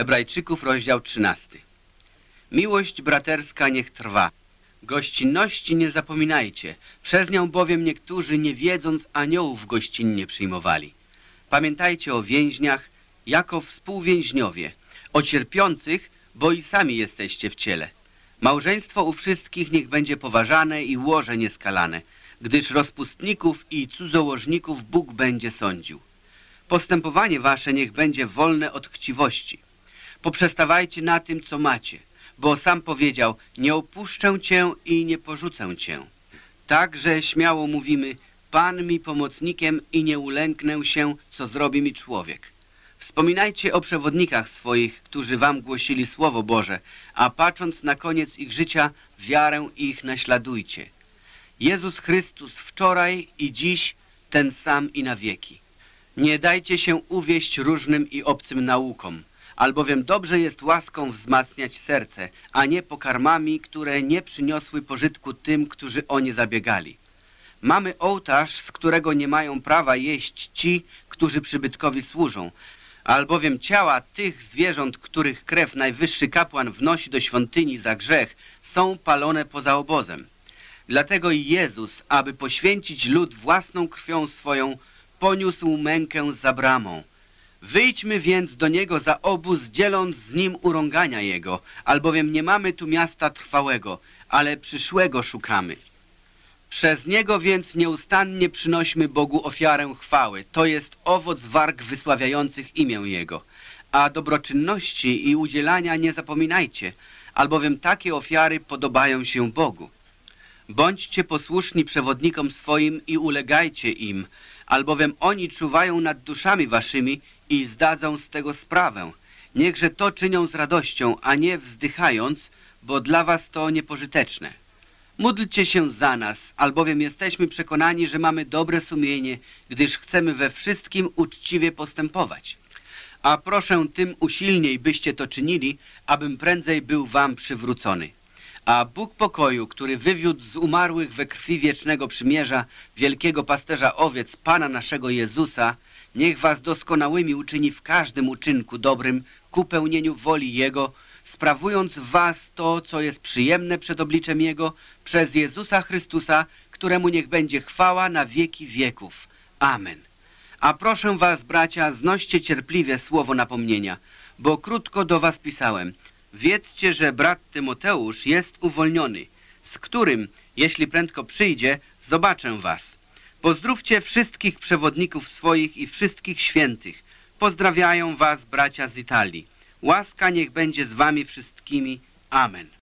Hebrajczyków, rozdział 13. Miłość braterska niech trwa. Gościnności nie zapominajcie, przez nią bowiem niektórzy, nie wiedząc, aniołów gościnnie przyjmowali. Pamiętajcie o więźniach jako współwięźniowie, o cierpiących, bo i sami jesteście w ciele. Małżeństwo u wszystkich niech będzie poważane i łoże nieskalane, gdyż rozpustników i cudzołożników Bóg będzie sądził. Postępowanie wasze niech będzie wolne od chciwości. Poprzestawajcie na tym, co macie, bo sam powiedział, nie opuszczę cię i nie porzucę cię. Także śmiało mówimy, Pan mi pomocnikiem i nie ulęknę się, co zrobi mi człowiek. Wspominajcie o przewodnikach swoich, którzy wam głosili Słowo Boże, a patrząc na koniec ich życia, wiarę ich naśladujcie. Jezus Chrystus wczoraj i dziś ten sam i na wieki. Nie dajcie się uwieść różnym i obcym naukom, albowiem dobrze jest łaską wzmacniać serce, a nie pokarmami, które nie przyniosły pożytku tym, którzy o nie zabiegali. Mamy ołtarz, z którego nie mają prawa jeść ci, którzy przybytkowi służą, albowiem ciała tych zwierząt, których krew najwyższy kapłan wnosi do świątyni za grzech, są palone poza obozem. Dlatego i Jezus, aby poświęcić lud własną krwią swoją, poniósł mękę za bramą. Wyjdźmy więc do Niego za obóz, dzieląc z Nim urągania Jego, albowiem nie mamy tu miasta trwałego, ale przyszłego szukamy. Przez Niego więc nieustannie przynośmy Bogu ofiarę chwały, to jest owoc warg wysławiających imię Jego. A dobroczynności i udzielania nie zapominajcie, albowiem takie ofiary podobają się Bogu. Bądźcie posłuszni przewodnikom swoim i ulegajcie im, albowiem oni czuwają nad duszami waszymi i zdadzą z tego sprawę. Niechże to czynią z radością, a nie wzdychając, bo dla was to niepożyteczne. Módlcie się za nas, albowiem jesteśmy przekonani, że mamy dobre sumienie, gdyż chcemy we wszystkim uczciwie postępować. A proszę tym usilniej, byście to czynili, abym prędzej był wam przywrócony. A Bóg pokoju, który wywiódł z umarłych we krwi wiecznego przymierza wielkiego pasterza owiec Pana naszego Jezusa, niech was doskonałymi uczyni w każdym uczynku dobrym ku pełnieniu woli Jego, sprawując w was to, co jest przyjemne przed obliczem Jego, przez Jezusa Chrystusa, któremu niech będzie chwała na wieki wieków. Amen. A proszę was, bracia, znoście cierpliwie słowo napomnienia, bo krótko do was pisałem. Wiedzcie, że brat Tymoteusz jest uwolniony, z którym, jeśli prędko przyjdzie, zobaczę was. Pozdrówcie wszystkich przewodników swoich i wszystkich świętych. Pozdrawiają was bracia z Italii. Łaska niech będzie z wami wszystkimi. Amen.